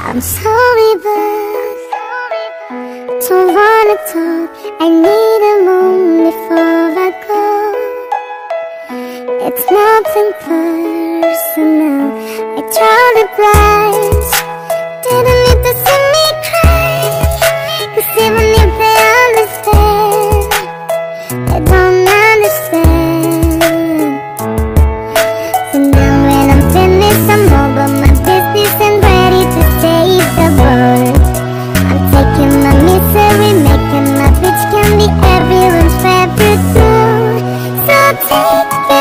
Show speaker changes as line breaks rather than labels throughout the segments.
I'm sorry but don't wanna talk. I need a moment before I go. It's nothing personal. I try to blind. Thank you.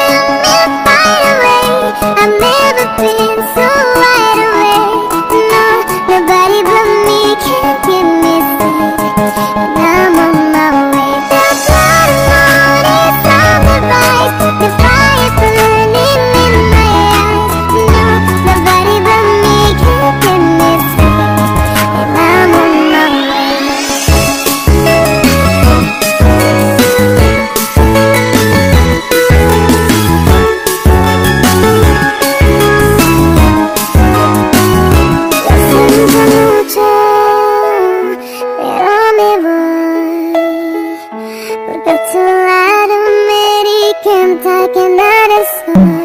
After Latin American, I can understand.